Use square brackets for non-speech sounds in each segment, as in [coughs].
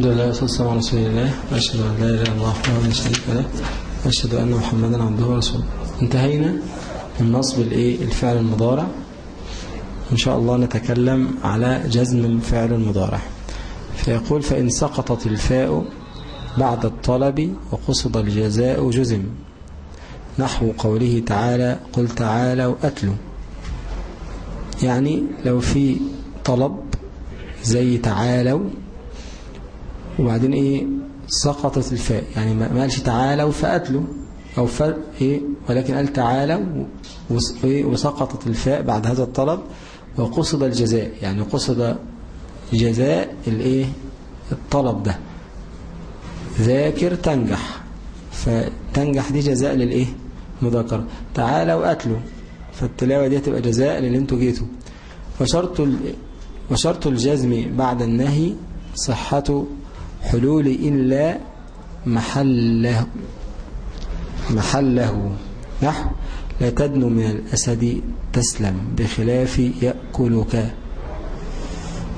الحمد لله والصلاة والسلام على رسول الله. وأشهد أن لا إله إلا الله وحده لا شريك له. وأشهد أن محمدا عبده ورسوله. انتهينا من نصب الإيه؟ الفعل المضارع. إن شاء الله نتكلم على جزم الفعل المضارع. فيقول فإن سقطت الفاء بعد الطلب وقصد الجزاء جزم. نحو قوله تعالى قل تعالوا أتلوا يعني لو في طلب زي تعالوا وبعدين إيه؟ سقطت الفاء. يعني ما قالش تعالوا فأتلوا أو ف... إيه؟ ولكن قال تعالوا وسقطت الفاء بعد هذا الطلب وقصد الجزاء. يعني قصد جزاء الإيه؟ الطلب ده. ذاكر تنجح. فتنجح دي جزاء للإيه؟ مذاكرة تعالوا أتلوا فالتلاوة دي هتبقى جزاء للي أنتوا جيتوا. وشرط. وشرط الجزم بعد النهي صحة حلول إلا محله. محله. نحو لا تدنو من الأسد تسلم. بخلاف يأكلك.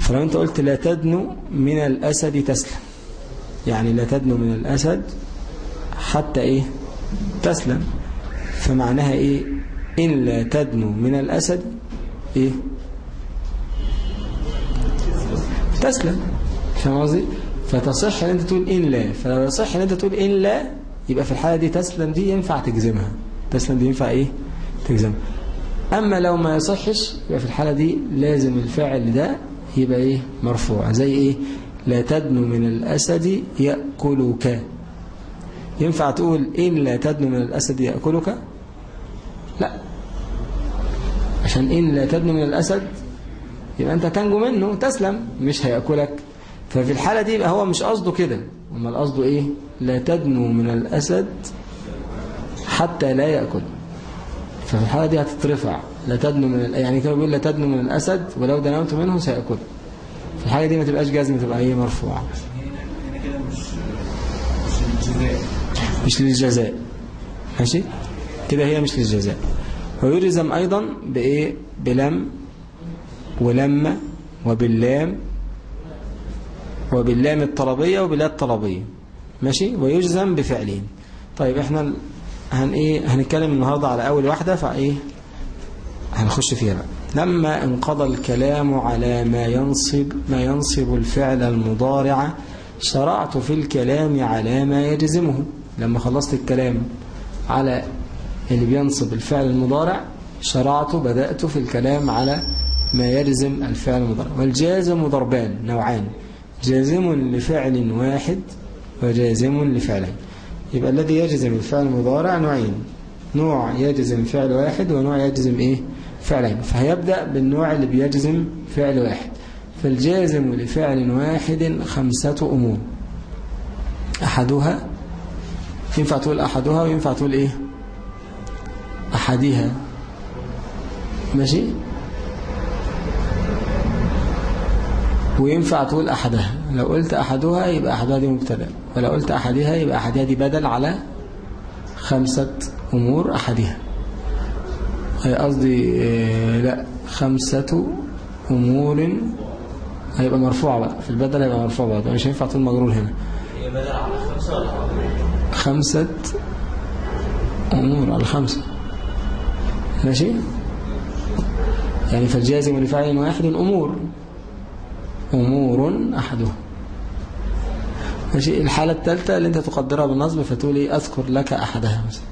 فلو أنت قلت لا تدنو من الأسد تسلم. يعني لا تدنو من الأسد حتى إيه؟ تسلم. فمعناها إيه؟ إن لا تدنو من الأسد إيه؟ تسلم. فاهم قصدي؟ فتصح إن أنت تقول إن لا. فلو يصح إن أنت تقول إن لا يبقى في الحالة دي تسلم دي ينفع تجزمها. تسلم دي ينفع إيه؟ تجزمها. أما لو ما يصحش يبقى في الحالة دي لازم الفعل ده يبقى إيه؟ مرفوع. زي إيه؟ لا تدنو من الأسد يأكلك. ينفع تقول إن لا تدنو من الأسد يأكلك؟ لا. عشان إن لا تدنو من الأسد يبقى أنت تنجو منه تسلم مش هيأكلك. ففي الحالة دي يبقى هو مش قصده كده. أمال قصده إيه؟ لا تدنو من الأسد حتى لا يأكل. ففي الحالة دي هتترفع. لا تدنو من. يعني كده بيقول لا تدنو من الأسد ولو دنوت منه سيأكل. في الحالة دي ما تبقاش جازمة تبقى إيه؟ مرفوعة. مش للجزاء. ماشي؟ كده هي مش للجزاء. ويلزم أيضا بإيه؟ بلم ولما وباللام وباللام الطلبية وباللا الطلبية. ماشي؟ ويجزم بفعلين. طيب إحنا هن إيه؟ هنتكلم النهاردة على أول واحدة فإيه؟ هنخش فيها بقى. لما انقضى الكلام على ما ينصب ما ينصب الفعل المضارع شرعت في الكلام على ما يجزمه. لما خلصت الكلام على اللي بينصب الفعل المضارع شرعت بدأت في الكلام على ما يلزم الفعل المضارع. والجازم ضربان نوعان. جازم لفعل واحد وجازم لفعلين يبقى الذي يجزم الفعل المضارع نوعين. نوع يجزم فعل واحد ونوع يجزم إيه؟ فعلين. فهيبدأ بالنوع اللي بيجزم فعل واحد. فالجازم لفعل واحد خمسة أمور. أحدها ينفع تقول أحدها وينفع تقول إيه؟ أحدها. ماشي؟ وينفع تقول أحدها. لو قلت أحدها يبقى أحدها دي مبتدأ. ولو قلت أحدها يبقى أحدها دي بدل على خمسة أمور أحدها. قصدي لا خمسة أمور هيبقى مرفوع بقى. في البدل هيبقى مرفوع بقى مش هينفع تقول مجرور هنا. هي بدل على خمسة ولا خمسة أمور على خمسة. ماشي؟ يعني فالجازم لفعل واحد أمور. أمور أحدها ماشي؟ الحالة الثالثة اللي أنت تقدرها بالنصب فتقول إيه؟ أذكر لك أحدها مثلا.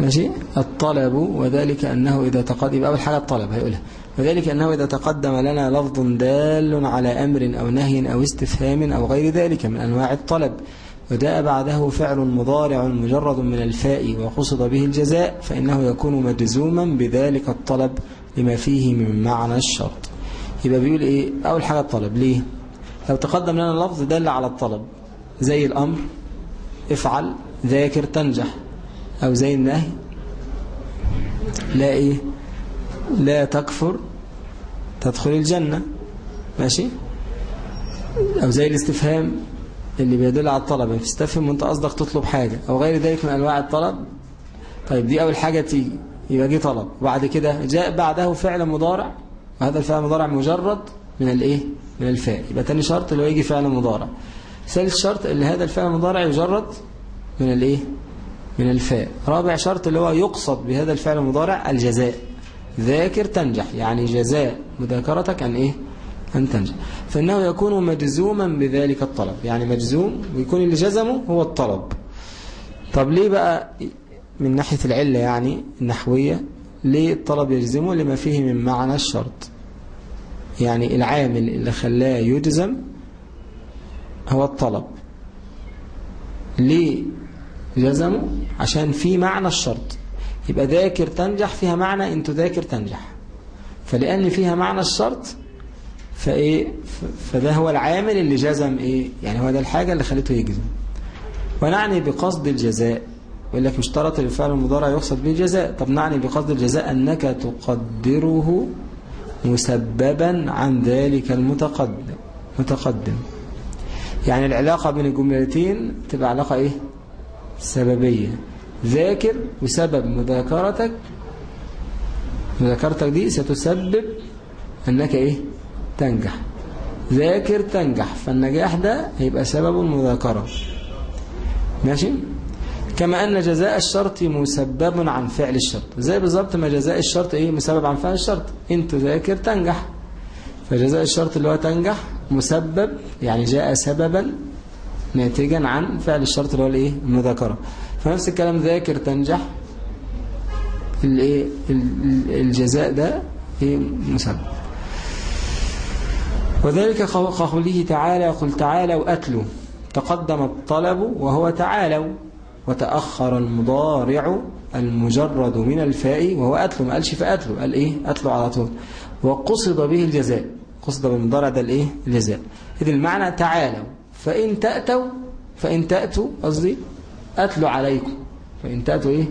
ماشي؟ الطلب وذلك أنه إذا تقدم يبقى أول حاجة الطلب هيقولها. وذلك أنه إذا تقدم لنا لفظ دال على أمر أو نهي أو استفهام أو غير ذلك من أنواع الطلب. وجاء بعده فعل مضارع مجرد من الفاء وقصد به الجزاء فإنه يكون مجزوما بذلك الطلب لما فيه من معنى الشرط. يبقى بيقول إيه؟ أول حاجة الطلب. ليه؟ لو تقدم لنا لفظ دل على الطلب. زي الأمر افعل ذاكر تنجح. أو زي النهي لا إيه؟ لا تكفر تدخل الجنة. ماشي؟ أو زي الاستفهام اللي بيدل على الطلب. تستفهم وأنت قصدك تطلب حاجة. أو غير ذلك من أنواع الطلب. طيب دي أول حاجة تيجي. يبقى دي طلب. وبعد كده جاء بعده فعل مضارع. وهذا الفعل المضارع مجرد من الايه؟ من الفاء يبقى تاني شرط اللي هو يجي فعل مضارع. ثالث شرط اللي هذا الفعل المضارع يجرد من الايه؟ من الفاء رابع شرط اللي هو يقصد بهذا الفعل المضارع الجزاء. ذاكر تنجح يعني جزاء مذاكرتك أن إيه؟ أن تنجح. فإنه يكون مجزوما بذلك الطلب. يعني مجزوم ويكون اللي جزمه هو الطلب. طب ليه بقى من ناحية العلة يعني النحوية ليه الطلب يجزمه؟ لما فيه من معنى الشرط. يعني العامل اللي خلاه يجزم هو الطلب. ليه جزمه؟ عشان في معنى الشرط. يبقى ذاكر تنجح فيها معنى ان تذاكر تنجح. فلأن فيها معنى الشرط فإيه؟ فده هو العامل اللي جزم إيه؟ يعني هو ده الحاجة اللي خلته يجزم. ونعني بقصد الجزاء. يقول لك مشترط الفعل المضارع يقصد به الجزاء طب نعني بقصد الجزاء أنك تقدره مسببا عن ذلك المتقدم. متقدم. يعني العلاقة بين الجملتين تبقى علاقة إيه؟ سببية. ذاكر وسبب. مذاكرتك مذاكرتك دي ستسبب أنك إيه؟ تنجح. ذاكر تنجح فالنجاح ده هيبقى سبب المذاكرة. ماشي؟ كما أن جزاء الشرط مسبب عن فعل الشرط. زي بالظبط ما جزاء الشرط إيه؟ مسبب عن فعل الشرط. إن تذاكر تنجح. فجزاء الشرط اللي هو تنجح مسبب يعني جاء سببا ناتجا عن فعل الشرط اللي هو الإيه؟ المذاكرة. فنفس الكلام ذاكر تنجح. الإيه؟ الجزاء ده إيه؟ مسبب. وذلك قوله تعالى قل تعالوا أتلوا تقدم الطلب وهو تعالوا. وتأخر المضارع المجرد من الفاء وهو أتلو ما قالش فأتلو قال إيه؟ أتلو على طول. وقصد به الجزاء قصد بالمضارع ده الإيه؟ الجزاء. إذن المعنى تعالوا فإن تأتوا فإن تأتوا قصدي أتلو عليكم. فإن تأتوا إيه؟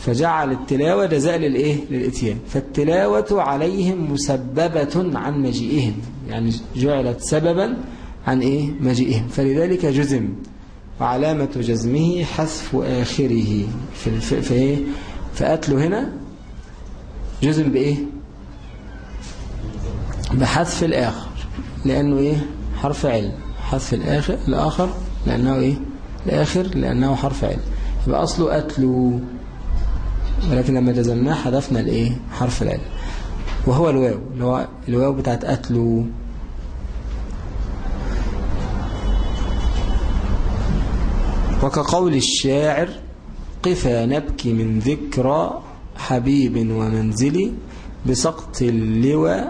فجعل التلاوة جزاء للإيه؟ للإتيان. فالتلاوة عليهم مسببة عن مجيئهم يعني جعلت سببا عن إيه؟ مجيئهم. فلذلك جزم وعلامة جزمه حذف آخره. في. في إيه؟ فأتلو هنا. جزم بإيه؟ بحذف الآخر. لأنه إيه؟ حرف علم. حذف الآخر الآخر لأنه إيه؟ الآخر لأنه حرف علم. يبقى أصله أتلو ولكن لما جزمناه حذفنا الإيه؟ حرف العلم. وهو الواو. اللي هو الواو بتاعت أتلو وكقول الشاعر قفا نبكي من ذكرى حبيب ومنزلي بسقط اللوى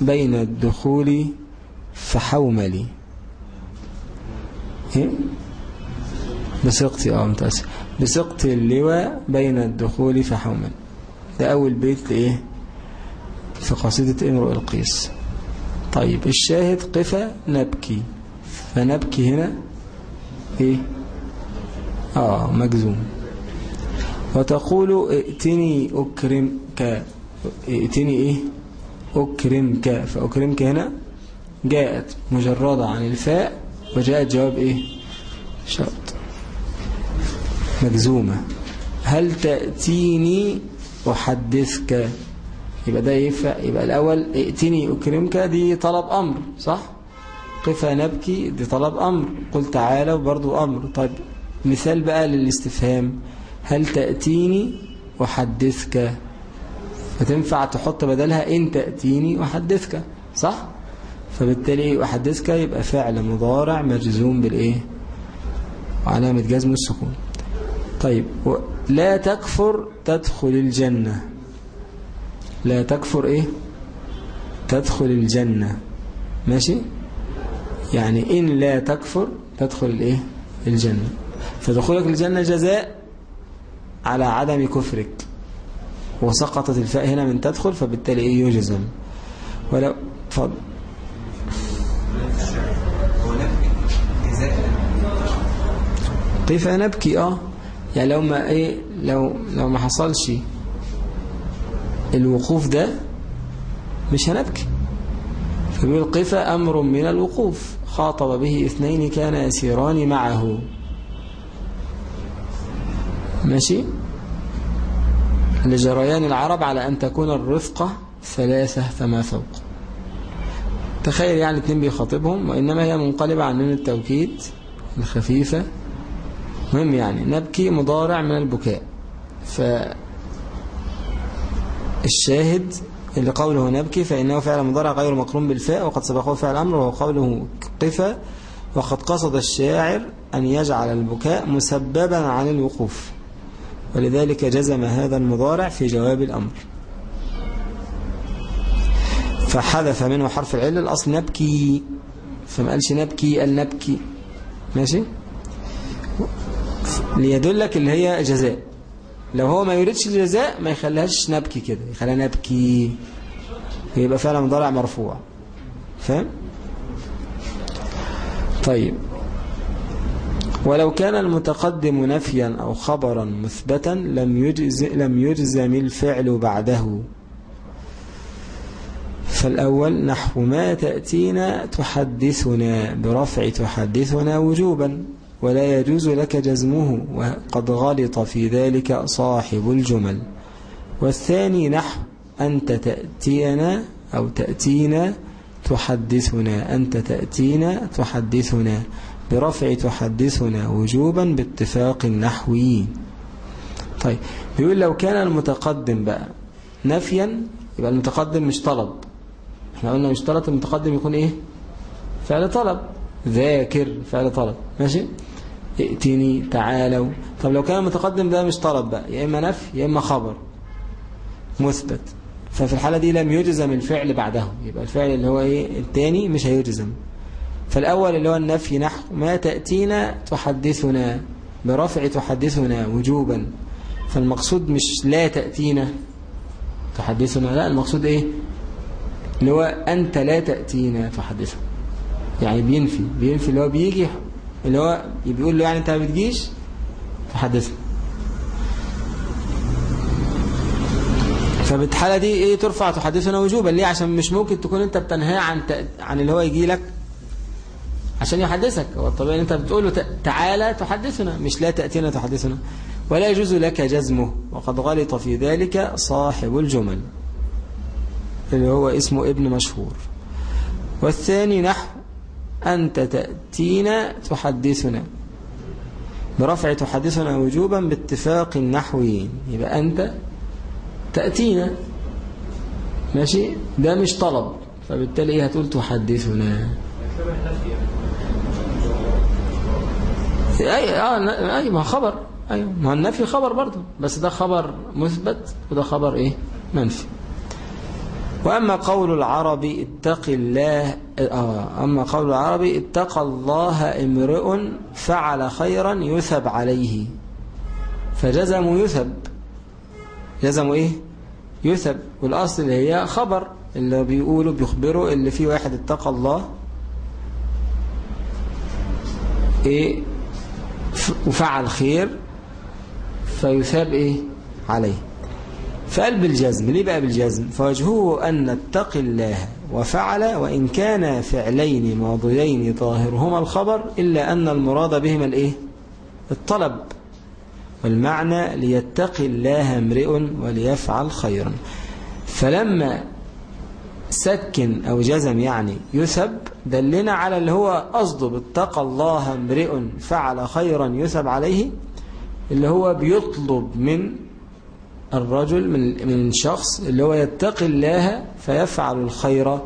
بين الدخول فحوملي إيه؟ بسقط آه متأسف. بسقط اللواء بين الدخول فحومل. ده أول بيت لإيه؟ في قصيدة امرؤ القيس. طيب الشاهد قفا نبكي. فنبكي هنا إيه؟ آه مجزوم. وتقول ائتني أكرمك ائتني إيه؟ أكرمك. فأكرمك هنا جاءت مجردة عن الفاء وجاءت جواب إيه؟ شرط. مجزومة. هل تأتيني أحدثك؟ يبقى ده يفع يبقى الأول ائتني أكرمك دي طلب أمر صح؟ قفا نبكي دي طلب أمر. قل تعالى برضو أمر. طيب مثال بقى للاستفهام. هل تأتيني أحدثك؟ فتنفع تحط بدلها إن تأتيني أحدثك صح؟ فبالتالي أحدثك يبقى فعل مضارع مجزوم بالإيه؟ وعلامة جزم السكون. طيب لا تكفر تدخل الجنة. لا تكفر إيه؟ تدخل الجنة. ماشي؟ يعني إن لا تكفر تدخل الإيه؟ الجنة. فدخولك الجنة جزاء على عدم كفرك. وسقطت الفاء هنا من تدخل فبالتالي إيه؟ يجزم. ولو فضل كيف نبكي؟ آه. يعني لو ما إيه؟ لو لو ما حصلش الوقوف ده مش هنبكي. فبيقول أمر من الوقوف. خاطب به اثنين كان يسيران معه. ماشي؟ لجريان العرب على أن تكون الرفقة ثلاثة فما فوق. تخيل يعني اتنين بيخاطبهم وإنما هي منقلبة عن نون التوكيد الخفيفة. مهم يعني نبكي مضارع من البكاء. فالشاهد اللي قوله نبكي فإنه فعل مضارع غير مقرون بالفاء وقد سبقه فعل أمر وهو قوله قفا وقد قصد الشاعر أن يجعل البكاء مسببا عن الوقوف. ولذلك جزم هذا المضارع في جواب الأمر. فحذف منه حرف العلة الأصل نبكي. فما قالش نبكي قال نبكي. ماشي؟ ليدلك اللي هي جزاء. لو هو ما يريدش الجزاء ما يخليهاش نبكي كده. يخليها نبكي. يبقى فعلا مضارع مرفوع. فاهم؟ طيب. ولو كان المتقدم نفيا أو خبرا مثبتا لم يجز لم يجزم الفعل بعده. فالأول نحو ما تأتينا تحدثنا برفع تحدثنا وجوبا ولا يجوز لك جزمه وقد غلط في ذلك صاحب الجمل. والثاني نحو أنت تأتينا أو تأتينا تحدثنا أنت تأتينا تحدثنا. برفع تحدثنا وجوبا باتفاق النحويين طيب بيقول لو كان المتقدم بقى نفيا يبقى المتقدم مش طلب. إحنا قلنا مش طلب المتقدم يكون إيه؟ فعل طلب. ذاكر فعل طلب. ماشي؟ ائتني تعالوا. طب لو كان المتقدم ده مش طلب بقى يا إما نفي يا إما خبر. مثبت. ففي الحالة دي لم يجزم الفعل بعده. يبقى الفعل اللي هو إيه؟ التاني مش هيجزم. فالأول اللي هو النفي نحو ما تأتينا تحدثنا برفع تحدثنا وجوبا. فالمقصود مش لا تأتينا تحدثنا لا المقصود إيه؟ اللي هو أنت لا تأتينا تحدثنا يعني بينفي بينفي اللي هو بيجي اللي هو بيقول له يعني أنت ما بتجيش تحدثنا فبالحالة دي إيه ترفع تحدثنا وجوبا؟ ليه؟ عشان مش ممكن تكون أنت بتنهاه عن عن اللي هو يجي لك عشان يحدثك. هو الطبيعي انت بتقول له تعالى تحدثنا مش لا تأتينا تحدثنا. ولا يجوز لك جزمه. وقد غلط في ذلك صاحب الجمل اللي هو اسمه ابن مشهور. والثاني نحو أنت تأتينا تحدثنا. برفع تحدثنا وجوبا باتفاق النحويين يبقى أنت تأتينا. ماشي؟ ده مش طلب فبالتالي إيه؟ هتقول تحدثنا. أي آه أي ما خبر. أيوه. ما النفي خبر برضه. بس ده خبر مثبت وده خبر إيه؟ منفي. وأما قول العرب اتق الله آه أما قول العرب اتقى الله امرئ فعل خيرا يثب عليه. فجزم يثب. جزم إيه؟ يثب. والأصل هي خبر. اللي بيقولوا بيخبروا اللي في واحد اتقى الله. إيه؟ وفعل خير فيثاب إيه؟ عليه. فقال بالجزم ليه بقى بالجزم؟ فوجهه أن اتق الله وفعل وإن كان فعلين ماضيين ظاهرهما الخبر إلا أن المراد بهما الإيه؟ الطلب. والمعنى ليتقي الله امرئ وليفعل خيرا. فلما سكن أو جزم يعني يثب دلنا على اللي هو قصده باتقى الله امرئ فعل خيرا يثب عليه اللي هو بيطلب من الرجل من من شخص اللي هو يتقي الله فيفعل الخير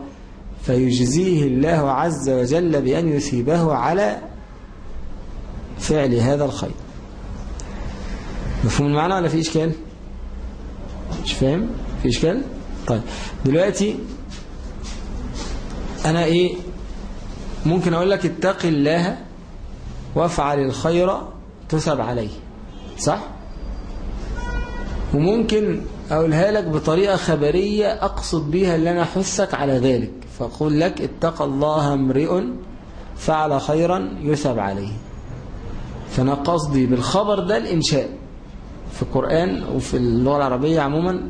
فيجزيه الله عز وجل بأن يثيبه على فعل هذا الخير. مفهوم المعنى ولا في إشكال؟ مش فاهم؟ في إشكال؟ طيب. دلوقتي أنا إيه؟ ممكن أقول لك اتقي الله وافعل الخير تثب عليه. صح؟ وممكن أقولها لك بطريقة خبرية أقصد بها اللي أنا أحثك على ذلك. فأقول لك اتق الله امرئ فعل خيرا يثب عليه. فأنا قصدي بالخبر ده الإنشاء. في القرآن وفي اللغة العربية عموما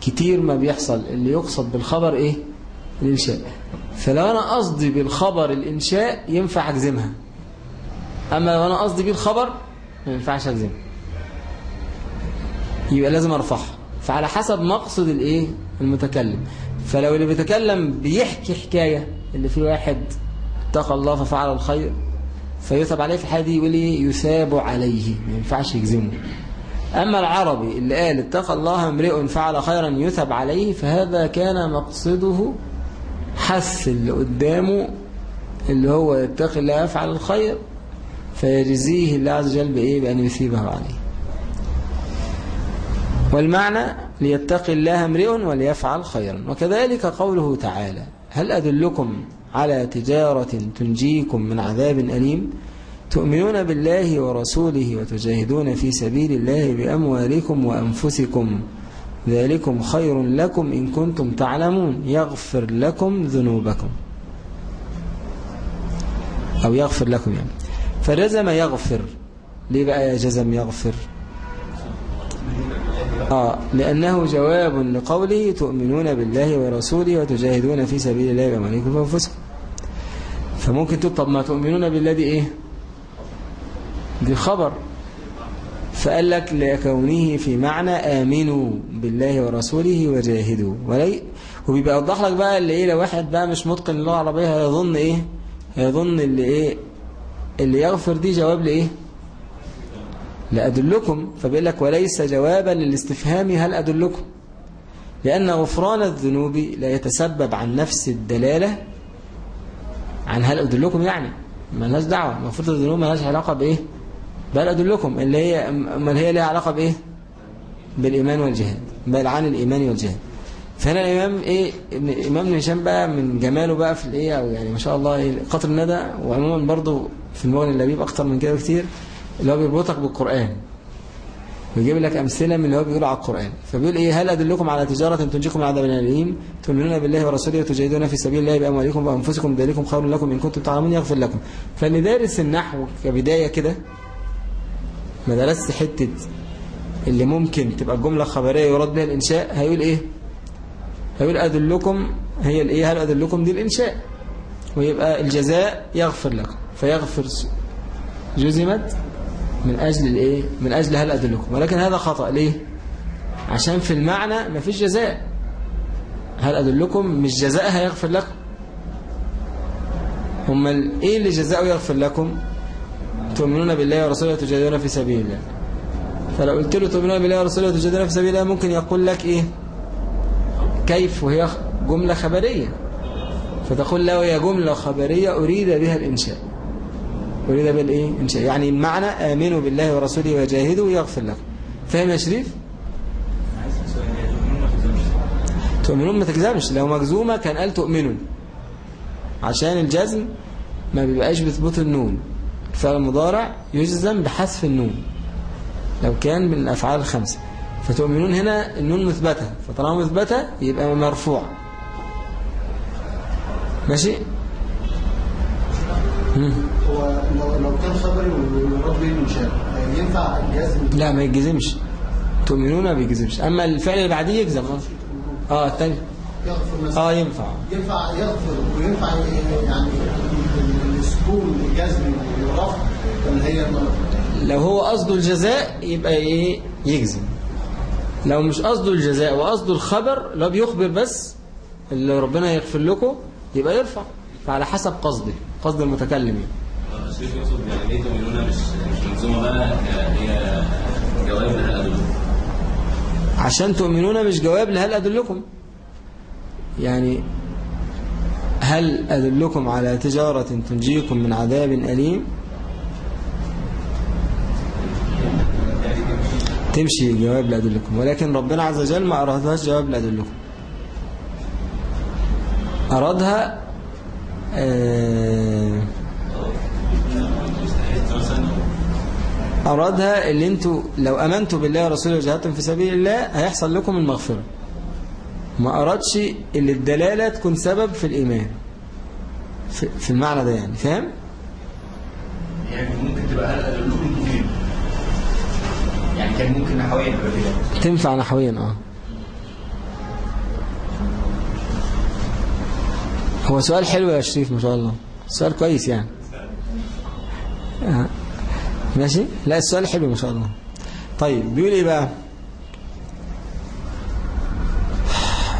كتير ما بيحصل. اللي يقصد بالخبر إيه؟ الإنشاء. فلو أنا قصدي بالخبر الإنشاء ينفع أجزمها. أما لو أنا قصدي بالخبر ما ينفعش أجزمها يبقى لازم أرفعها. فعلى حسب مقصد الإيه؟ المتكلم. فلو اللي بيتكلم بيحكي حكاية اللي في واحد اتقى الله ففعل الخير فيثب عليه في الحالة دي يقول إيه؟ يثاب عليه. ما ينفعش يجزمه. أما العربي اللي قال اتقى الله امرئ فعل خيرا يثب عليه فهذا كان مقصده حث اللي قدامه اللي هو يتقي الله يفعل الخير فيجزيه الله عز وجل بإيه؟ بأن يثيبه عليه والمعنى ليتقي الله امرئ وليفعل خيرا. وكذلك قوله تعالى هل أدلكم على تجارة تنجيكم من عذاب أليم؟ تؤمنون بالله ورسوله وتجاهدون في سبيل الله بأموالكم وأنفسكم ذلكم خير لكم إن كنتم تعلمون. يغفر لكم ذنوبكم. أو يغفر لكم يعني. فرزم يغفر. ليه بقى يا جزم يغفر؟ آه لأنه جواب لقوله تؤمنون بالله ورسوله وتجاهدون في سبيل الله بأموالكم وأنفسكم فممكن تقول طب ما تؤمنون بالله دي إيه؟ دي خبر فقال لك لكونه في معنى آمنوا بالله ورسوله وجاهدوا. ولي وبيبقى يوضح لك بقى اللي إيه لو واحد بقى مش متقن اللغة العربية هيظن إيه؟ هيظن اللي إيه؟ اللي يغفر دي جواب لإيه؟ لأدلكم. فبيقول لك وليس جوابا للاستفهام هل أدلكم؟ لأن غفران الذنوب لا يتسبب عن نفس الدلالة عن هل أدلكم يعني. ما لهاش دعوة. المفروض الذنوب ما لهاش علاقة بإيه؟ بل أدلكم اللي هي أمال هي لها علاقة بإيه؟ بالإيمان والجهاد بل عن الإيمان والجهاد. فهنا الإمام إيه؟ الإمام ابن هشام بقى من جماله بقى في الإيه؟ أو يعني ما شاء الله إيه؟ قطر الندى وعموما برضه في المغني اللبيب أكتر من كده كتير اللي هو بيربطك بالقرآن. ويجيب لك أمثلة من اللي هو بيقول على القرآن. فبيقول إيه؟ هل أدلكم على تجارة تنجيكم من عذاب أليم تؤمنون بالله ورسوله وتجاهدون في سبيل الله بأموالكم وأنفسكم ذلكم خير لكم إن كنتم تعلمون يغفر لكم. فاللي دارس النحو كبداية كده ما درست حتة اللي ممكن تبقى الجملة خبرية يراد بها الإنشاء هيقول إيه؟ هيقول أدلكم هي الإيه هل أدلكم؟ دي الإنشاء. ويبقى الجزاء يغفر لكم. فيغفر جزمت من أجل الإيه من أجل هل أدلكم. ولكن هذا خطأ. ليه؟ عشان في المعنى ما فيش جزاء. هل أدلكم؟ مش جزاء هيغفر لكم. هم إيه اللي جزاء يغفر لكم؟ تؤمنون بالله ورسوله وتجاهدون في سبيل الله. فلو قلت له تؤمنون بالله ورسوله وتجاهدون في سبيل الله ممكن يقول لك إيه؟ كيف؟ وهي جملة خبرية. فتقول له هي جملة خبرية أريد بها الإنشاء. أريد بها الإيه؟ إنشاء. يعني المعنى آمنوا بالله ورسوله وجاهدوا يغفر لكم. فاهم يا شريف؟ تؤمنون ما تجزمش لو مجزومة كان قال تؤمنون. عشان الجزم ما بيبقاش بثبوت النون. الفعل المضارع يجزم بحذف النون. لو كان من الأفعال الخمسة. فتؤمنون هنا النون مثبتة. فطالما مثبتة يبقى مرفوع ماشي. هو لو كان خبري ويراد به الانشاء ينفع الجزم؟ لا ما يتجزمش. تؤمنون ما بيجزمش أما الفعل اللي بعديه يجزم. آه مثلا. آه ينفع. ينفع يغفر. وينفع يعني السكون هي لو هو قصده الجزاء يبقى إيه؟ يجزم. لو مش قصده الجزاء وقصده الخبر لو بيخبر بس اللي ربنا يغفر لكم يبقى يرفع. فعلى حسب قصده قصد المتكلم يعني. يقصد يعني ليه مش مش بقى ادله عشان تؤمنون مش جواب لهل أدلكم؟ يعني هل أدلكم على تجارة تنجيكم من عذاب أليم؟ تمشي جواب لأدلكم ولكن ربنا عز وجل ما أرادهاش جواب لأدلكم أرادها آه أرادها اللي أنتوا لو أمنتوا بالله ورسوله وجهدتم في سبيل الله هيحصل لكم المغفرة. ما أرادش اللي الدلالة تكون سبب في الإيمان. في, في المعنى ده يعني فاهم؟ تنفع نحويا آه. هو سؤال حلو يا شريف ما شاء الله. سؤال كويس يعني. آه. ماشي؟ لا السؤال حلو ما شاء الله. طيب بيقول إيه بقى؟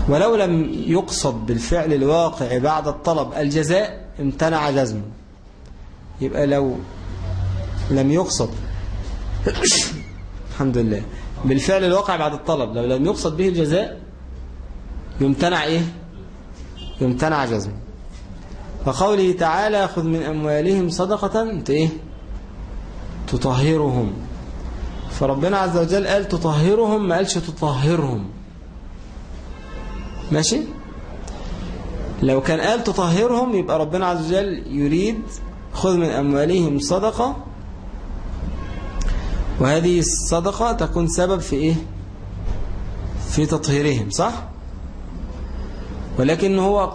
ولو لم يقصد بالفعل الواقع بعد الطلب الجزاء امتنع جزمه. يبقى لو لم يقصد [coughs] الحمد لله. بالفعل الواقع بعد الطلب. لو لم يقصد به الجزاء يمتنع إيه؟ يمتنع جزمه. فقوله تعالى خذ من أموالهم صدقة إيه؟ تطهرهم. فربنا عز وجل قال تطهرهم ما قالش تطهرهم ماشي؟ لو كان قال تطهرهم يبقى ربنا عز وجل يريد خذ من أموالهم صدقة وهذه الصدقة تكون سبب في إيه؟ في تطهيرهم صح؟ ولكن هو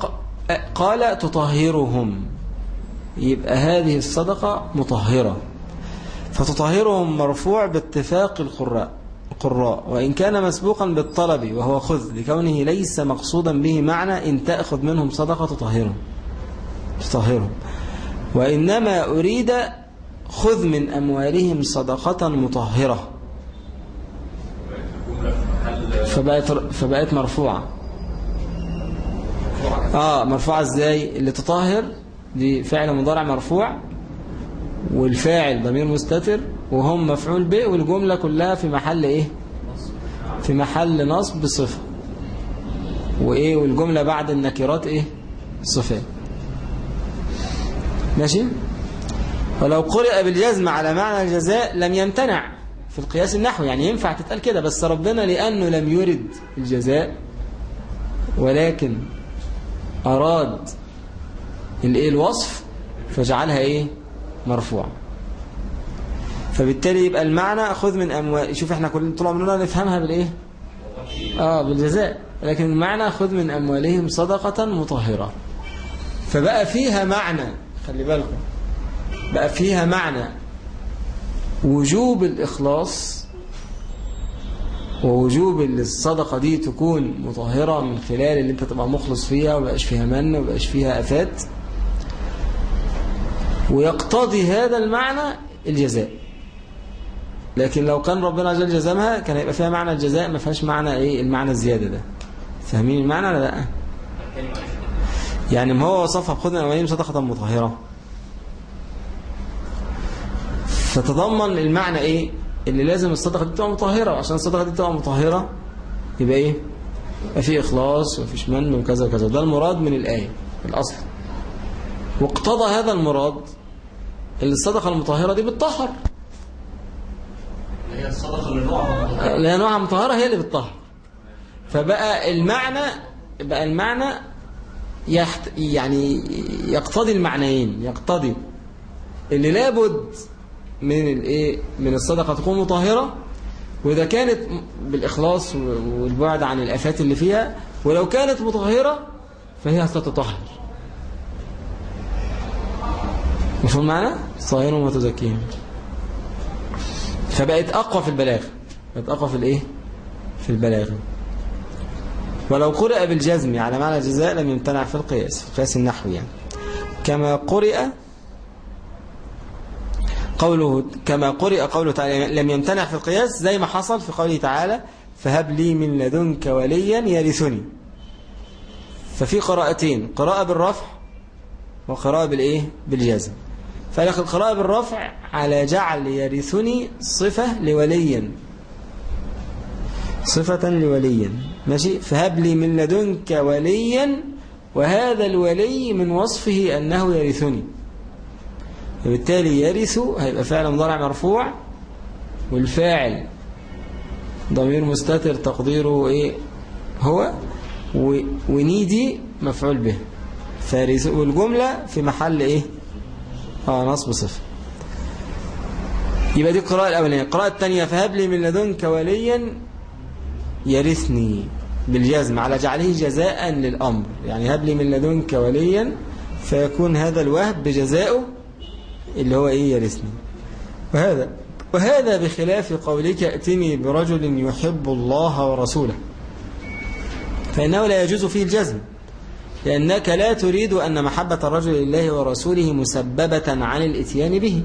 قال تطهرهم. يبقى هذه الصدقة مطهرة. فتطهرهم مرفوع باتفاق القراء القراء. وإن كان مسبوقا بالطلب وهو خذ لكونه ليس مقصودا به معنى إن تأخذ منهم صدقة تطهرهم. تطهرهم. وإنما أريد خذ من أموالهم صدقة مطهرة. فبقت, فبقت مرفوعة. آه مرفوعة إزاي؟ اللي تطهر دي فعل مضارع مرفوع والفاعل ضمير مستتر وهم مفعول به والجملة كلها في محل إيه؟ في محل نصب بصفة. وإيه؟ والجملة بعد النكرات إيه؟ صفات ماشي؟ ولو قرئ بالجزم على معنى الجزاء لم يمتنع في القياس النحوي يعني ينفع تتقال كده بس ربنا لأنه لم يرد الجزاء ولكن أراد الايه الوصف فجعلها إيه؟ مرفوع فبالتالي يبقى المعنى خذ من أموال شوف إحنا كل طول عمرنا نفهمها بالايه آه بالجزاء لكن المعنى خذ من أموالهم صدقة مطهرة. فبقى فيها معنى خلي بالكم. بقى فيها معنى. وجوب الإخلاص ووجوب الصدقة دي تكون مطهرة من خلال اللي أنت تبقى مخلص فيها ومبقاش فيها من ومبقاش فيها أفات. ويقتضي هذا المعنى الجزاء. لكن لو كان ربنا عز وجل جزمها كان هيبقى فيها معنى الجزاء ما فيهاش معنى إيه؟ المعنى الزيادة ده. فاهمين المعنى ولا لأ؟ يعني ما هو وصفها بخذ من أموالهم صدقة مطهرة. فتضمن المعنى إيه؟ اللي لازم الصدقة دي تبقى مطهرة. وعشان الصدقة دي تبقى مطهرة يبقى إيه؟ يبقى في إخلاص وفيش من وكذا وكذا. ده المراد من الآية الأصل. واقتضى هذا المراد اللي الصدقة المطهرة دي بتطهر. هي الصدقة اللي نوعها. لأن نوعها مطهرة هي اللي بتطهر. فبقى المعنى بقى المعنى يحت يعني يقتضي المعنيين يقتضي اللي لابد من الايه؟ من الصدقة تكون مطهرة وإذا كانت بالإخلاص والبعد عن الآفات اللي فيها ولو كانت مطهرة فهي ستتطهر. مفهوم معنى؟ صاهرهم وتزكيهم فبقت أقوى في البلاغة. بقت أقوى في الإيه؟ في البلاغة. ولو قرئ بالجزم على معنى الجزاء لم يمتنع في القياس في القياس النحوي يعني. كما قرئ قوله كما قرئ قوله تعالى لم يمتنع في القياس زي ما حصل في قوله تعالى فهب لي من لدنك وليا يرثني. ففي قراءتين قراءة بالرفع وقراءة بالإيه؟ بالجزم. فلك القراءة بالرفع على جعل يرثني صفة لوليا. صفة لوليا. ماشي؟ فهب لي من لدنك وليا وهذا الولي من وصفه أنه يرثني. فبالتالي يرث هيبقى فعل مضارع مرفوع والفاعل ضمير مستتر تقديره إيه؟ هو ونيدي مفعول به. فارث والجملة في محل إيه؟ آه نصب صفر. يبقى دي القراءة الأولانية. القراءة الثانية فهب لي من لدنك وليا يرثني بالجزم على جعله جزاء للأمر. يعني هب لي من لدنك وليا فيكون هذا الوهب بجزائه اللي هو إيه يرثني. وهذا وهذا بخلاف قولك ائتني برجل يحب الله ورسوله. فإنه لا يجوز فيه الجزم لأنك لا تريد أن محبة الرجل لله ورسوله مسببة عن الإتيان به.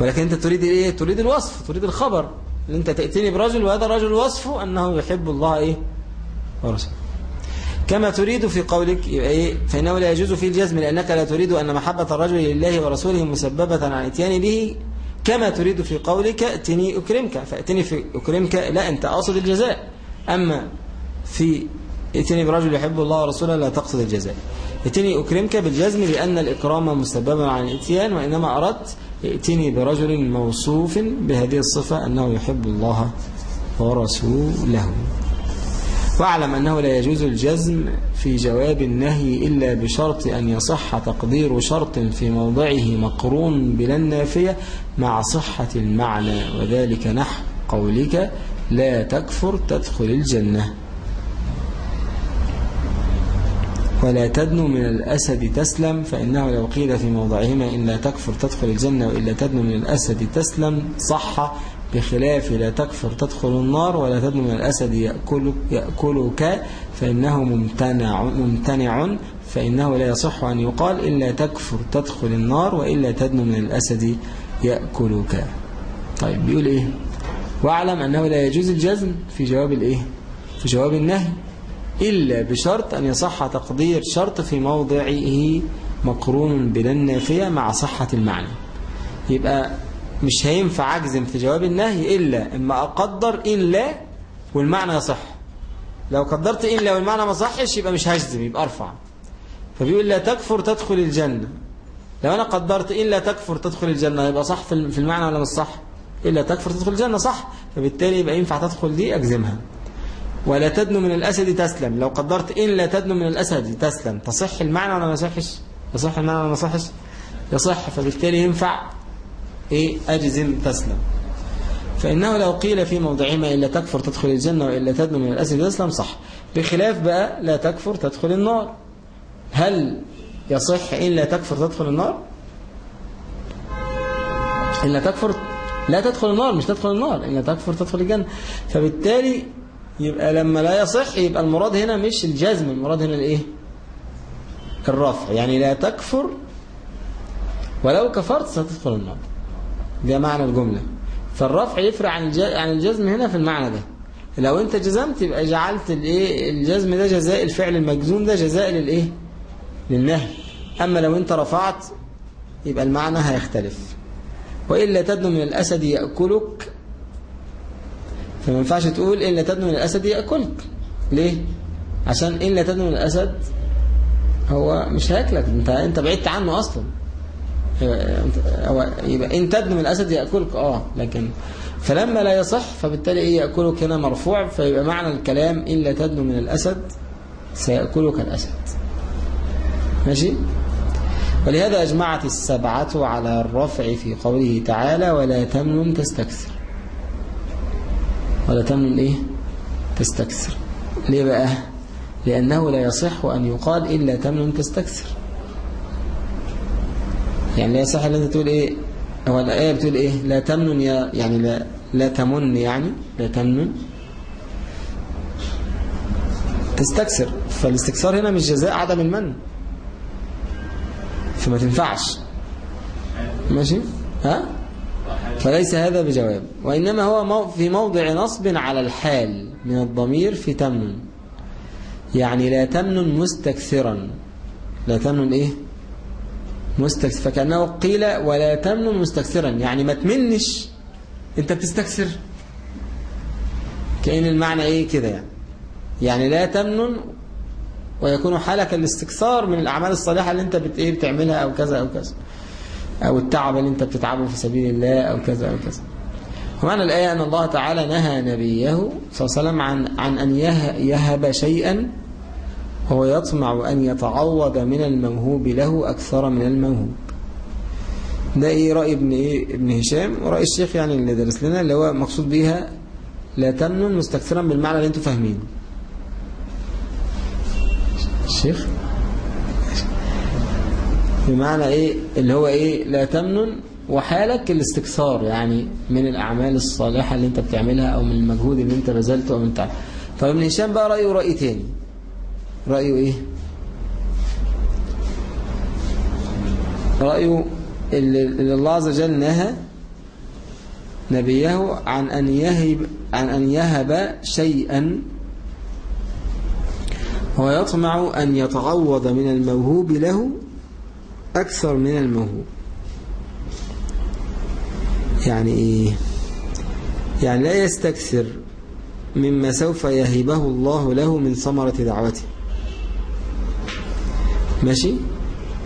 ولكن أنت تريد إيه؟ تريد الوصف تريد الخبر. أن أنت تأتيني برجل وهذا الرجل وصفه أنه يحب الله إيه؟ ورسوله. كما تريد في قولك يبقى إيه فإنه لا يجوز فيه الجزم لأنك لا تريد أن محبة الرجل لله ورسوله مسببة عن إتيان به. كما تريد في قولك ائتني أكرمك فأتني في أكرمك لا أنت أقصد الجزاء. أما في ائتني برجل يحب الله ورسوله لا تقصد الجزاء. ائتني أكرمك بالجزم لأن الإكرام مسبب عن الاتيان وإنما أردت ائتني برجل موصوف بهذه الصفة أنه يحب الله ورسوله. واعلم أنه لا يجوز الجزم في جواب النهي إلا بشرط أن يصح تقدير شرط في موضعه مقرون بلا النافية مع صحة المعنى وذلك نحو قولك لا تكفر تدخل الجنة ولا تدنو من الأسد تسلم فإنه لو قيل في موضعهما إن لا تكفر تدخل الجنة وإلا تدنو من الأسد تسلم صح. بخلاف لا تكفر تدخل النار ولا تدنو من الأسد يأكلك, يأكلك فإنه ممتنع, ممتنع فإنه لا يصح أن يقال إلا تكفر تدخل النار وإلا تدنو من الأسد يأكلك. طيب بيقول إيه؟ واعلم أنه لا يجوز الجزم في جواب الإيه؟ في جواب النهي إلا بشرط أن يصح تقدير شرط في موضعه مقرون بلا النافية مع صحة المعنى. يبقى مش هينفع أجزم في جواب النهي إلا إما أقدر إن لا والمعنى يصح. لو قدرت إن لا والمعنى ما صحش يبقى مش هجزم يبقى أرفع. فبيقول لا تكفر تدخل الجنة. لو أنا قدرت إن لا تكفر تدخل الجنة يبقى صح في المعنى ولا مش صح؟ إلا تكفر تدخل الجنة صح. فبالتالي يبقى ينفع تدخل دي أجزمها. ولا تدنو من الأسد تسلم. لو قدرت إن لا تدنو من الأسد تسلم. تصح المعنى ولا ما يصحش؟ يصح المعنى ولا ما يصحش؟ يصح. فبالتالي ينفع إيه أجزم تسلم. فإنه لو قيل في موضعهما إلا تكفر تدخل الجنة وإلا تدنو من الأسد تسلم صح. بخلاف بقى لا تكفر تدخل النار. هل يصح إن لا تكفر تدخل النار؟ إن لا تكفر لا تدخل النار مش تدخل النار. إن لا تكفر تدخل الجنة. فبالتالي يبقى لما لا يصح يبقى المراد هنا مش الجزم المراد هنا الإيه؟ الرفع. يعني لا تكفر ولو كفرت ستدخل النار. ده معنى الجملة. فالرفع يفرع عن عن الجزم هنا في المعنى ده. لو انت جزمت يبقى جعلت الايه الجزم ده جزاء الفعل المجزوم ده جزاء للايه؟ للنهي. أما لو انت رفعت يبقى المعنى هيختلف. وإلا تدنو من الأسد يأكلك. فما ينفعش تقول إلا تدنو من الأسد يأكلك. ليه؟ عشان إلا تدنو من الأسد هو مش هياكلك. انت انت بعدت عنه أصلا. يبقى إن تدنو من الأسد يأكلك آه لكن فلما لا يصح فبالتالي إيه يأكلك هنا مرفوع فيبقى معنى الكلام إن لا تدنو من الأسد سيأكلك الأسد. ماشي؟ ولهذا أجمعت السبعة على الرفع في قوله تعالى ولا تمنن تستكثر ولا تمنن إيه؟ تستكثر. ليه بقى؟ لأنه لا يصح أن يقال إلا تمنن تستكثر. يعني لا يصح أن أنت تقول إيه؟ هو الآية بتقول إيه؟ لا تمنن يا يعني لا, لا تمن يعني لا تمنن. تستكثر. فالاستكثار هنا مش جزاء عدم المن. فما تنفعش. ماشي؟ ها؟ فليس هذا بجواب. وإنما هو في موضع نصب على الحال من الضمير في تمنن يعني لا تمنن مستكثرا. لا تمنن إيه؟ مستكثر فكأنه قيل ولا تمنن مستكثرا. يعني ما تمنش أنت بتستكثر. كأن المعنى إيه كده يعني؟ يعني لا تمنن ويكون حالك الاستكثار من الأعمال الصالحة اللي أنت بت إيه بتعملها أو كذا أو كذا أو التعب اللي أنت بتتعبه في سبيل الله أو كذا أو كذا. ومعنى الآية أن الله تعالى نهى نبيه صلى الله عليه وسلم عن, عن أن يهب شيئا وهو يطمع أن يتعوض من الموهوب له أكثر من الموهوب. ده إيه رأي ابن, إيه؟ ابن هشام؟ ورأي الشيخ يعني اللي درس لنا اللي هو مقصود بيها لا تمنن مستكثرا بالمعنى اللي أنتم فاهمينه. الشيخ بمعنى إيه؟ اللي هو إيه؟ لا تمنن وحالك الاستكثار يعني من الأعمال الصالحة اللي انت بتعملها أو من المجهود اللي انت بذلته أو من تعب طيب ابن هشام بقى رأيه رأي تاني. رأيه إيه؟ رأيه اللي الله عز وجل نهى نبيه عن أن يهب عن أن يهب شيئا. هو يطمع أن يتعوض من الموهوب له أكثر من الموهوب. يعني إيه؟ يعني لا يستكثر مما سوف يهبه الله له من ثمرة دعوته. ماشي؟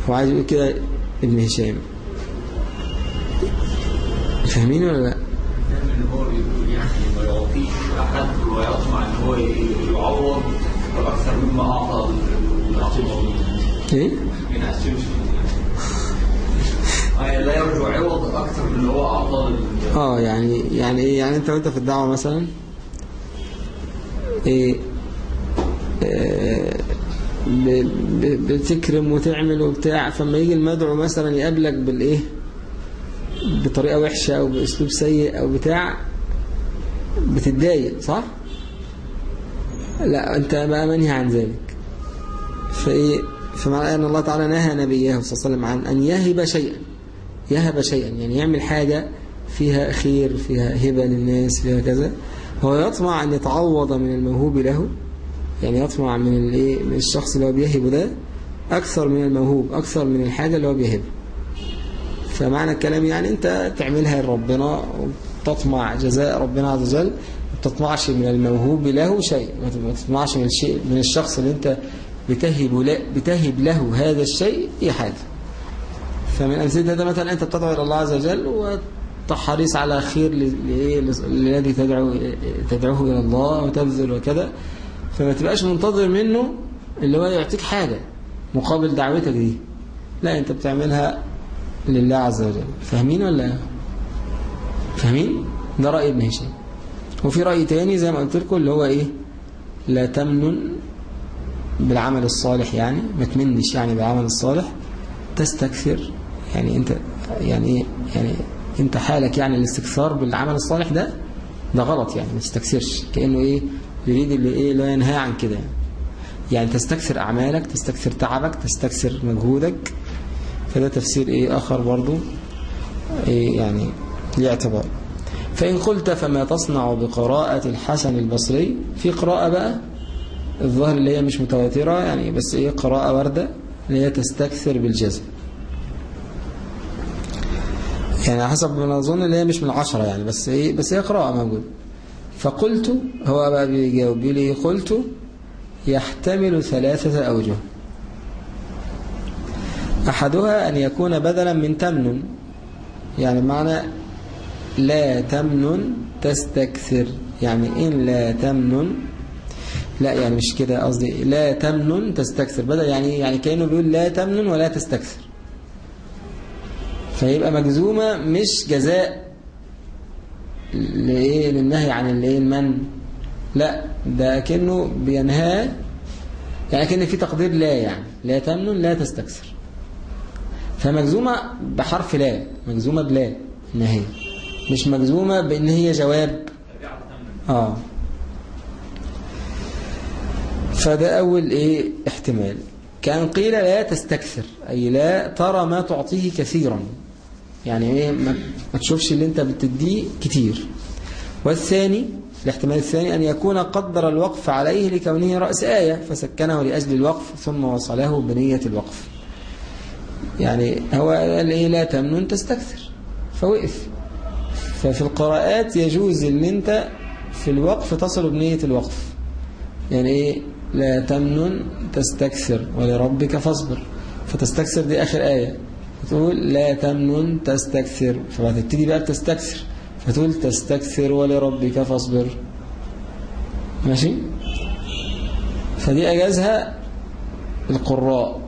هو عايز يقول كده ابن هشام. فاهمين ولا لا؟ ان هو بيقول يعني ما يعطيش ويطمع ان هو يعوض أكثر مما اعطى إيه؟ لا يرجو عوض أكثر من اللي هو اعطى آه يعني يعني إيه؟ يعني أنت وأنت في الدعوة مثلا؟ إيه؟ ب- بتكرم وتعمل وبتاع فما يجي المدعو مثلا يقابلك بالإيه؟ بطريقة وحشة أو بأسلوب سيء أو بتاع بتتضايق صح؟ لا أنت بقى منهي عن ذلك. فإيه؟ فمعنى أن الله تعالى نهى نبيه صلى الله عليه وسلم عن أن يهب شيئا يهب شيئا يعني يعمل حاجة فيها خير فيها هبة للناس فيها كذا. هو يطمع أن يتعوض من الموهوب له يعني يطمع من الايه من الشخص اللي هو بيهبه ده أكثر من الموهوب أكثر من الحاجة اللي هو بيهبها فمعنى الكلام يعني أنت تعملها لربنا وتطمع جزاء ربنا عز وجل ما تطمعش من الموهوب له شيء ما تطمعش من الشيء من الشخص اللي أنت بتهب له, بتهب له هذا الشيء أي حاجة فمن أمثلة هذا مثلا أنت بتدعو إلى الله عز وجل وتحريص على خير للذي تدعو تدعوه إلى الله وتبذل وكذا. فما تبقاش منتظر منه اللي هو يعطيك حاجة مقابل دعوتك دي. لا أنت بتعملها لله عز وجل. فاهمين ولا فاهمين؟ ده رأي ابن هشام. وفي رأي تاني زي ما قلت لكم اللي هو إيه؟ لا تمنن بالعمل الصالح يعني ما تمنش يعني بالعمل الصالح. تستكثر يعني انت يعني إيه؟ يعني انت حالك يعني الاستكثار بالعمل الصالح ده ده غلط يعني ما تستكثرش. كأنه إيه؟ يريد اللي إيه لا ينهى عن كده. يعني. تستكثر أعمالك تستكثر تعبك تستكثر مجهودك. فده تفسير إيه آخر برضو. إيه يعني ليه اعتبار فإن قلت فما تصنع بقراءة الحسن البصري في قراءة بقى؟ الظاهر اللي هي مش متواترة يعني بس إيه قراءة وردة اللي هي تستكثر بالجزم. يعني حسب ما أظن اللي هي مش من عشرة يعني بس إيه بس هي قراءة موجودة. فقلت هو بقى بيجاوب لي قلت يحتمل ثلاثة أوجه. أحدها أن يكون بدلا من تمن. يعني معنى لا تمن تستكثر. يعني إن لا تمن لا يعني مش كده قصدي. لا تمنن تستكثر. بدل يعني يعني كأنه بيقول لا تمنن ولا تستكثر. فيبقى مجزومة مش جزاء لإيه؟ للنهي عن الإيه المن. لا ده كأنه بينهى يعني كأن في تقدير لا يعني. لا تمنن لا تستكثر. فمجزومة بحرف لا مجزومة بلا نهي. مش مجزومة بأن هي جواب. آه. فده أول إيه؟ احتمال. كأن قيل لا تستكثر أي لا ترى ما تعطيه كثيرا. يعني إيه ما تشوفش اللي أنت بتديه كتير. والثاني الاحتمال الثاني أن يكون قدر الوقف عليه لكونه رأس آية فسكنه لأجل الوقف ثم وصله بنية الوقف. يعني هو قال إيه لا تمنن تستكثر. فوقف. ففي القراءات يجوز إن أنت في الوقف تصل بنية الوقف. يعني إيه لا تمنن تستكثر ولربك فاصبر. فتستكثر دي آخر آية. فتقول لا تمنن تستكثر. فبتبتدي بقى بتستكثر فتقول تستكثر ولربك فاصبر. ماشي؟ فدي أجازها القراء.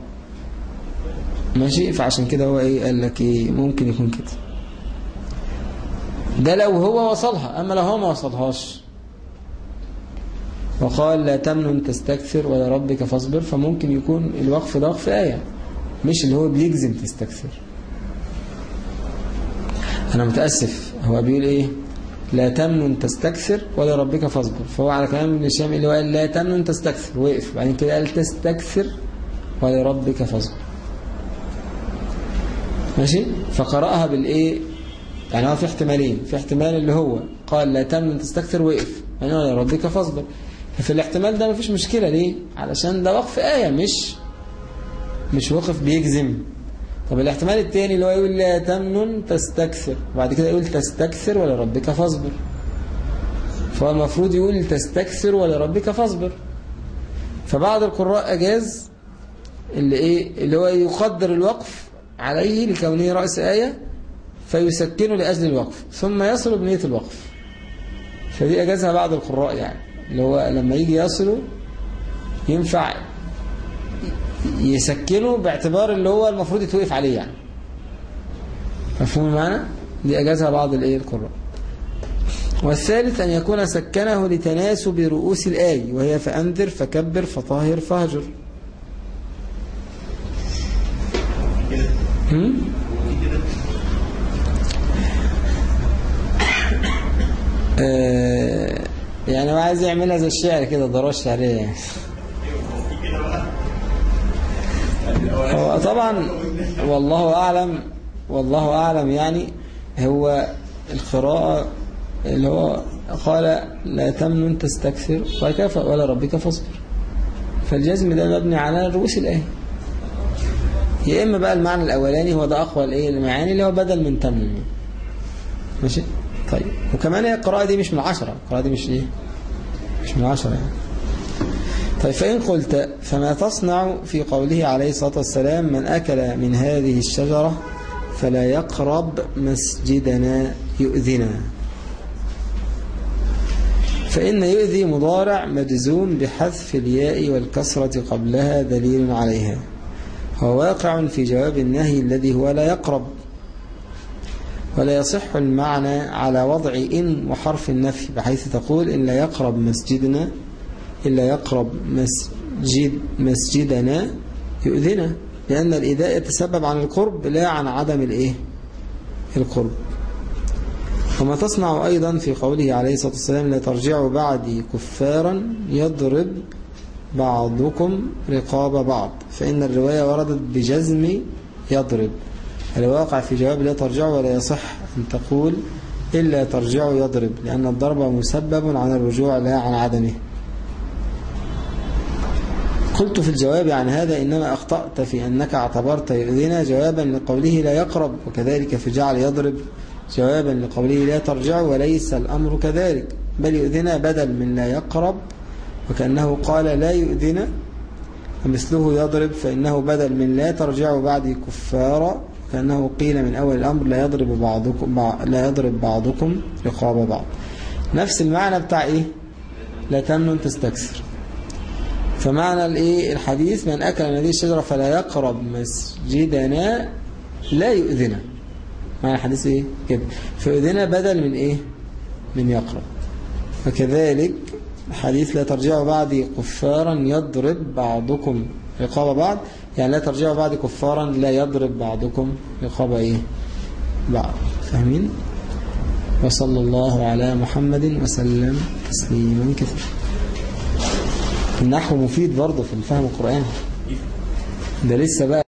ماشي؟ فعشان كده هو إيه؟ قال لك إيه؟ ممكن يكون كده. ده لو هو وصلها. أما لو هو ما وصلهاش. وقال لا تمنن تستكثر ولا ربك فاصبر. فممكن يكون الوقف ده وقف آية. مش اللي هو بيجزم تستكثر. أنا متأسف. هو بيقول إيه؟ لا تمنن تستكثر ولا ربك فاصبر. فهو على كلام ابن الشام اللي هو قال لا تمنن تستكثر. وقف. بعدين كده قال تستكثر ولا ربك فاصبر. ماشي؟ فقرأها بالإيه؟ يعني هو في احتمالين. في احتمال اللي هو قال لا تمنن تستكثر وقف. يعني ولا ربك فاصبر. في الاحتمال ده مفيش مشكلة. ليه؟ علشان ده وقف آية مش مش وقف بيجزم. طب الاحتمال التاني اللي هو يقول لا تمنن تستكثر. وبعد كده يقول تستكثر ولربك فاصبر. فهو المفروض يقول تستكثر ولربك فاصبر. فبعض القراء أجاز اللي إيه؟ اللي هو يقدر الوقف عليه لكونه رأس آية فيسكنه لأجل الوقف. ثم يصل بنية الوقف. فدي أجازها بعض القراء يعني. اللي هو لما يجي يصله ينفع يسكنه باعتبار اللي هو المفروض يتوقف عليه يعني. مفهوم المعنى؟ دي أجازها بعض الإية القراء والثالث أن يكون سكنه لتناسب رؤوس الآي وهي فأنذر فكبر فطاهر فهجر؟ آه، يعني هو عايز يعملها زي الشعر كده ضرورة الشعرية يعني هو طبعا والله أعلم والله أعلم يعني هو القراءة اللي هو قال لا تمنن تستكثر وكفى ولا ربك فاصبر. فالجزم ده مبني على رؤوس الآية. يا إما بقى المعنى الأولاني هو ده أقوى الإية المعاني اللي هو بدل من يعني. ماشي؟ طيب. وكمان هي القراءة دي مش من عشرة. القراءة دي مش إيه؟ مش من عشرة يعني. طيب فإن قلت فما تصنع في قوله عليه الصلاة والسلام من أكل من هذه الشجرة فلا يقرب مسجدنا يؤذنا. فإن يؤذي مضارع مجزوم بحذف الياء والكسرة قبلها دليل عليها. هو واقع في جواب النهي الذي هو لا يقرب ولا يصح المعنى على وضع إن وحرف النفي بحيث تقول إن لا يقرب مسجدنا إلا يقرب مسجد مسجدنا يؤذنا لأن الإيذاء يتسبب عن القرب لا عن عدم الإيه؟ القرب. وما تصنع أيضا في قوله عليه الصلاة والسلام لا ترجعوا بعدي كفارا يضرب بعضكم رقاب بعض فإن الرواية وردت بجزم يضرب. الواقع في جواب لا ترجعوا ولا يصح أن تقول إلا ترجعوا يضرب لأن الضرب مسبب عن الرجوع لا عن عدمه قلت في الجواب عن هذا إنما أخطأت في أنك اعتبرت يؤذينا جوابا لقوله لا يقرب وكذلك في جعل يضرب جوابا لقوله لا ترجع وليس الأمر كذلك بل يؤذنا بدل من لا يقرب وكأنه قال لا يؤذنا ومثله يضرب فإنه بدل من لا ترجعوا بعد كفارا كأنه قيل من أول الأمر لا يضرب بعضكم لا يضرب بعضكم رقاب بعض. نفس المعنى بتاع إيه؟ لا تمنن تستكثر. فمعنى الايه؟ الحديث من أكل من هذه الشجرة فلا يقرب مسجدنا لا يؤذنا. معنى الحديث إيه؟ كده. فيؤذنا بدل من إيه؟ من يقرب. وكذلك الحديث لا ترجعوا بعدي كفارا يضرب بعضكم رقاب بعض. يعني لا ترجعوا بعدي كفارا لا يضرب بعضكم رقاب إيه؟ بعض. فاهمين؟ وصلى الله على محمد وسلم تسليما كثيرا. النحو مفيد برضه في الفهم القرآن ده لسه بقى